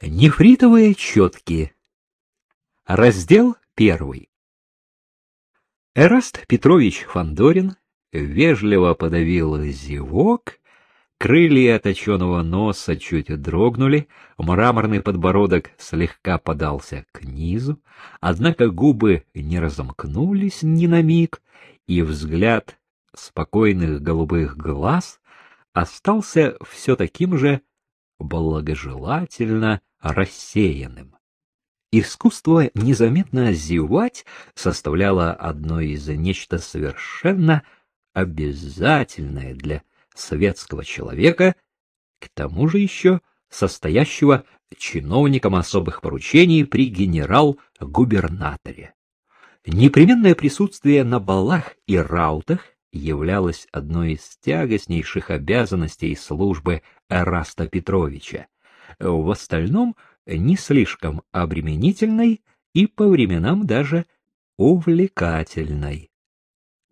Нефритовые четки. Раздел первый. Эраст Петрович Фандорин вежливо подавил зевок, крылья точеного носа чуть дрогнули, мраморный подбородок слегка подался к низу, однако губы не разомкнулись ни на миг, и взгляд спокойных голубых глаз остался все таким же благожелательно рассеянным. Искусство незаметно зевать составляло одно из нечто совершенно обязательное для светского человека, к тому же еще состоящего чиновником особых поручений при генерал-губернаторе. Непременное присутствие на балах и раутах являлось одной из тягостнейших обязанностей службы Эраста Петровича, в остальном не слишком обременительной и по временам даже увлекательной.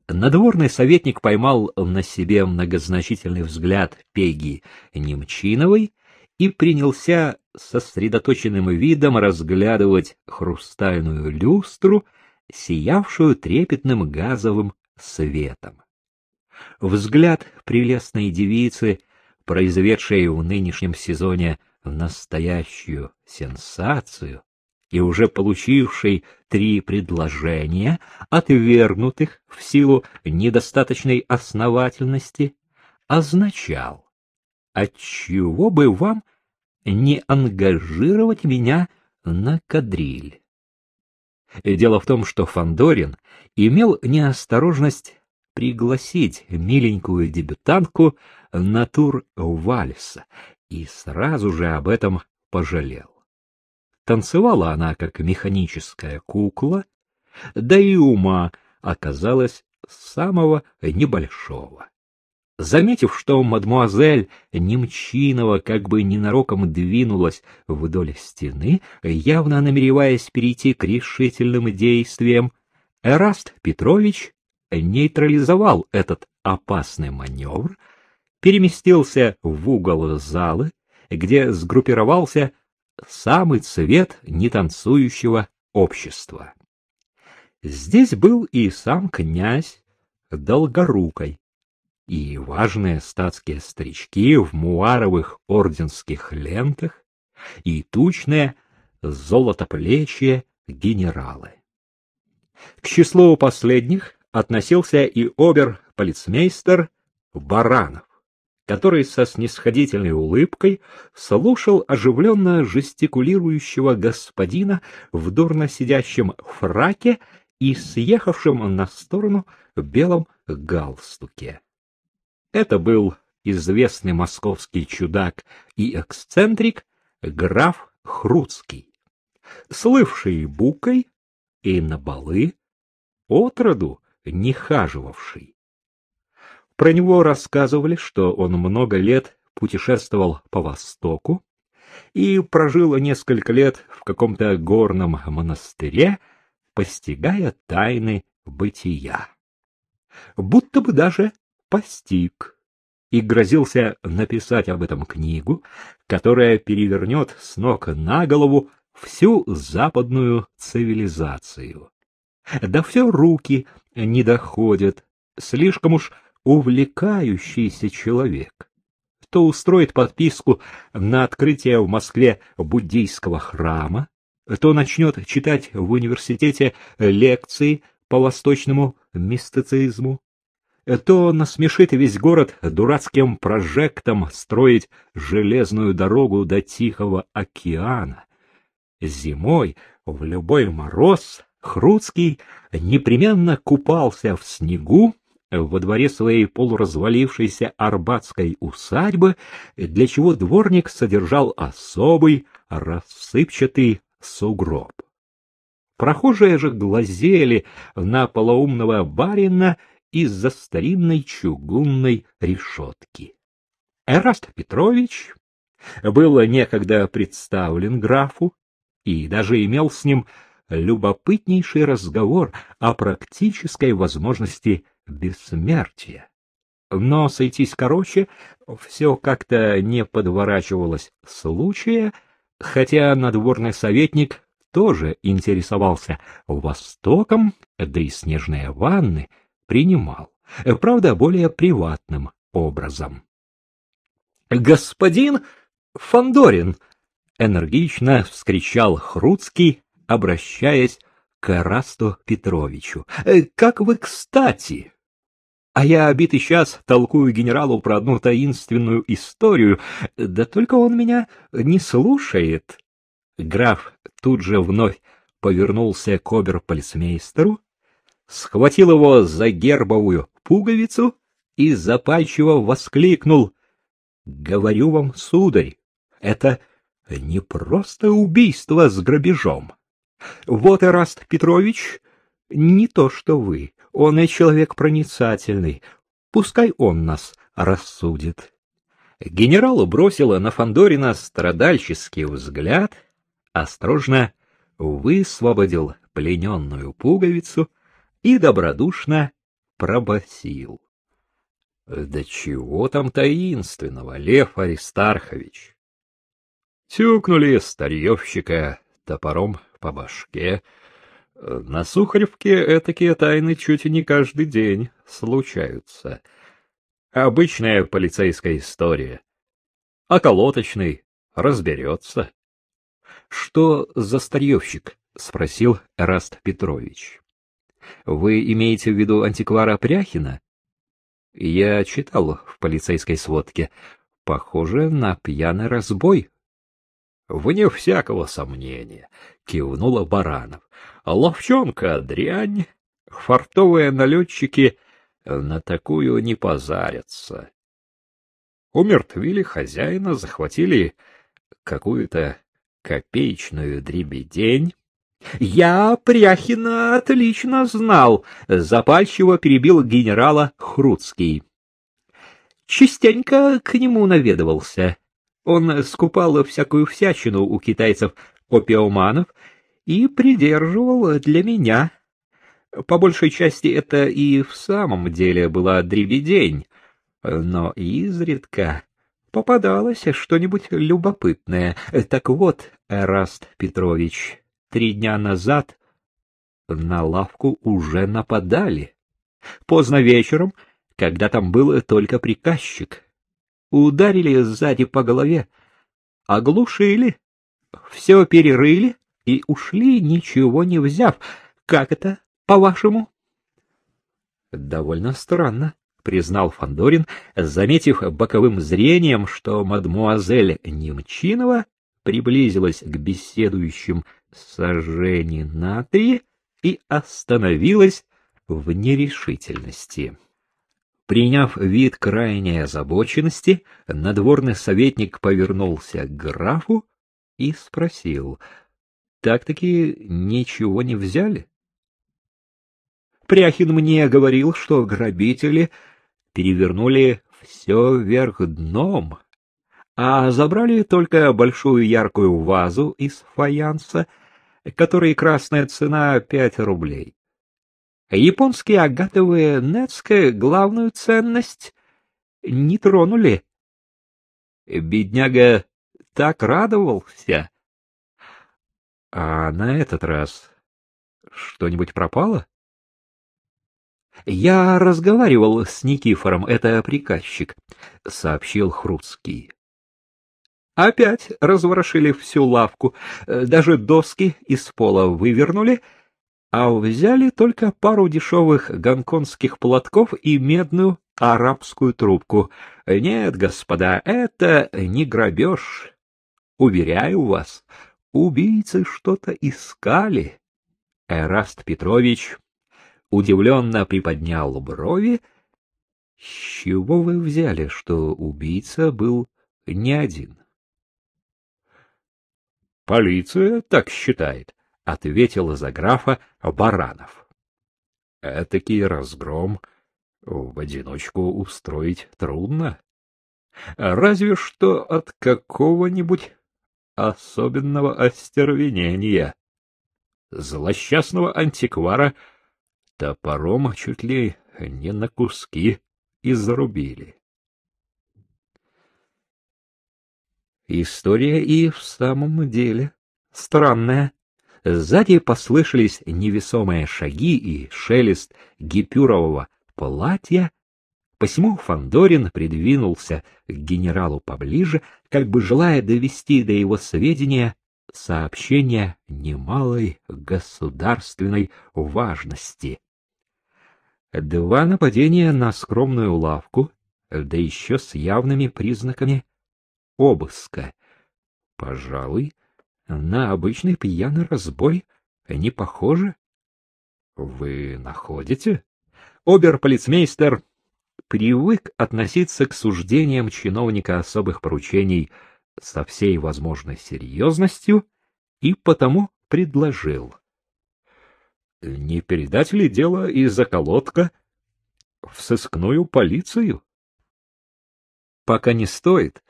Надворный советник поймал на себе многозначительный взгляд Пеги Немчиновой и принялся сосредоточенным видом разглядывать хрустальную люстру, сиявшую трепетным газовым светом. Взгляд прелестной девицы, произведшей в нынешнем сезоне настоящую сенсацию и уже получившей три предложения, отвергнутых в силу недостаточной основательности, означал, отчего бы вам не ангажировать меня на кадриль. Дело в том, что Фандорин имел неосторожность пригласить миленькую дебютантку на тур вальса и сразу же об этом пожалел. Танцевала она как механическая кукла, да и ума оказалась самого небольшого. Заметив, что мадмуазель Немчинова как бы ненароком двинулась вдоль стены, явно намереваясь перейти к решительным действиям, Эраст Петрович нейтрализовал этот опасный маневр, переместился в угол залы, где сгруппировался самый цвет нетанцующего общества. Здесь был и сам князь Долгорукой, и важные статские старички в муаровых орденских лентах, и тучные золотоплечие генералы. К числу последних относился и обер-полицмейстер Баранов который со снисходительной улыбкой слушал оживленно жестикулирующего господина в дурно сидящем фраке и съехавшем на сторону белом галстуке. Это был известный московский чудак и эксцентрик граф Хруцкий, слывший букой и на балы отроду не хаживавший. Про него рассказывали, что он много лет путешествовал по Востоку и прожил несколько лет в каком-то горном монастыре, постигая тайны бытия. Будто бы даже постиг и грозился написать об этом книгу, которая перевернет с ног на голову всю западную цивилизацию. Да все руки не доходят, слишком уж увлекающийся человек, то устроит подписку на открытие в Москве буддийского храма, то начнет читать в университете лекции по восточному мистицизму, то насмешит весь город дурацким прожектом строить железную дорогу до Тихого океана. Зимой, в любой мороз, Хруцкий непременно купался в снегу во дворе своей полуразвалившейся арбатской усадьбы, для чего дворник содержал особый рассыпчатый сугроб. Прохожие же глазели на полоумного барина из-за старинной чугунной решетки. Эраст Петрович был некогда представлен графу и даже имел с ним любопытнейший разговор о практической возможности бессмертия. Но сойтись короче все как-то не подворачивалось случая, хотя надворный советник тоже интересовался Востоком, да и снежные ванны принимал, правда, более приватным образом. — Господин Фандорин! — энергично вскричал Хруцкий, обращаясь к Эрасту Петровичу. «Э, — Как вы кстати! А я обитый час толкую генералу про одну таинственную историю, да только он меня не слушает. Граф тут же вновь повернулся к оберполицмейстеру, схватил его за гербовую пуговицу и запальчиво воскликнул. — Говорю вам, сударь, это не просто убийство с грабежом. Вот Эраст Петрович не то что вы. Он и человек проницательный. Пускай он нас рассудит. Генералу бросила на Фандорина страдальческий взгляд, осторожно высвободил плененную пуговицу и добродушно пробасил. — Да чего там таинственного, Лев Аристархович? Тюкнули старьевщика топором по башке, на Сухаревке этакие тайны чуть не каждый день случаются. Обычная полицейская история. А колоточный разберется. — Что за старьевщик? — спросил Эраст Петрович. — Вы имеете в виду антиквара Пряхина? — Я читал в полицейской сводке. Похоже на пьяный разбой Вне всякого сомнения, кивнула Баранов. Ловчонка дрянь, фартовые налетчики на такую не позарятся. Умертвили хозяина, захватили какую-то копеечную дребедень. Я Пряхина отлично знал, запальчиво перебил генерала Хруцкий. Частенько к нему наведывался. Он скупал всякую всячину у китайцев-опиоманов и придерживал для меня. По большей части это и в самом деле была дребедень, но изредка попадалось что-нибудь любопытное. Так вот, Эраст Петрович, три дня назад на лавку уже нападали. Поздно вечером, когда там был только приказчик ударили сзади по голове, оглушили, все перерыли и ушли, ничего не взяв. Как это, по-вашему? — Довольно странно, — признал Фандорин, заметив боковым зрением, что мадмуазель Немчинова приблизилась к беседующим сожжений на три и остановилась в нерешительности. Приняв вид крайней озабоченности, надворный советник повернулся к графу и спросил, «Так-таки ничего не взяли?» Пряхин мне говорил, что грабители перевернули все вверх дном, а забрали только большую яркую вазу из фаянса, которой красная цена пять рублей. Японские агатовые Нецке главную ценность не тронули. Бедняга так радовался. А на этот раз что-нибудь пропало? Я разговаривал с Никифором, это приказчик, сообщил Хруцкий. Опять разворошили всю лавку, даже доски из пола вывернули — а взяли только пару дешевых гонконгских платков и медную арабскую трубку. Нет, господа, это не грабеж. Уверяю вас, убийцы что-то искали. Эраст Петрович удивленно приподнял брови. — С чего вы взяли, что убийца был не один? — Полиция так считает ответил за графа Баранов. Этакий разгром в одиночку устроить трудно. Разве что от какого-нибудь особенного остервенения. Злосчастного антиквара топором чуть ли не на куски изрубили. История и в самом деле странная. Сзади послышались невесомые шаги и шелест гипюрового платья, посему Фандорин придвинулся к генералу поближе, как бы желая довести до его сведения сообщение немалой государственной важности. Два нападения на скромную лавку, да еще с явными признаками обыска. Пожалуй, на обычный пьяный разбой не похоже. Вы находите? Оберполицмейстер привык относиться к суждениям чиновника особых поручений со всей возможной серьезностью и потому предложил. Не передать ли дело из околотка в сыскную полицию? Пока не стоит.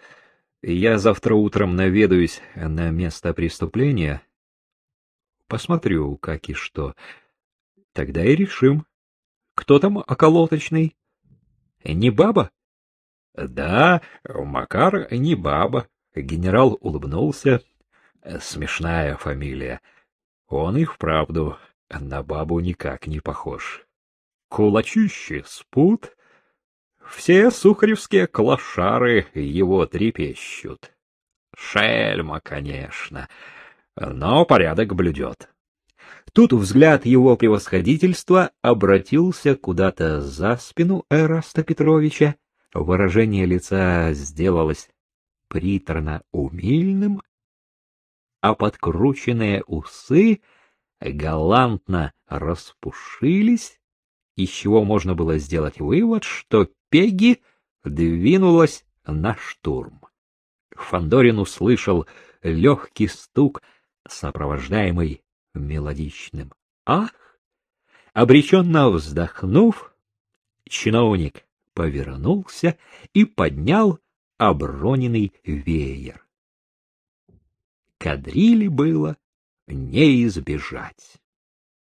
Я завтра утром наведаюсь на место преступления. Посмотрю, как и что. Тогда и решим. Кто там околоточный? Не баба? Да, Макар не баба. Генерал улыбнулся. Смешная фамилия. Он и вправду на бабу никак не похож. Кулачище спут. Все сухаревские клошары его трепещут. Шельма, конечно, но порядок блюдет. Тут взгляд его превосходительства обратился куда-то за спину Эраста Петровича, выражение лица сделалось приторно-умильным, а подкрученные усы галантно распушились, из чего можно было сделать вывод, что Пегги двинулась на штурм. Фандорин услышал легкий стук, сопровождаемый мелодичным «Ах!». Обреченно вздохнув, чиновник повернулся и поднял оброненный веер. Кадрили было не избежать.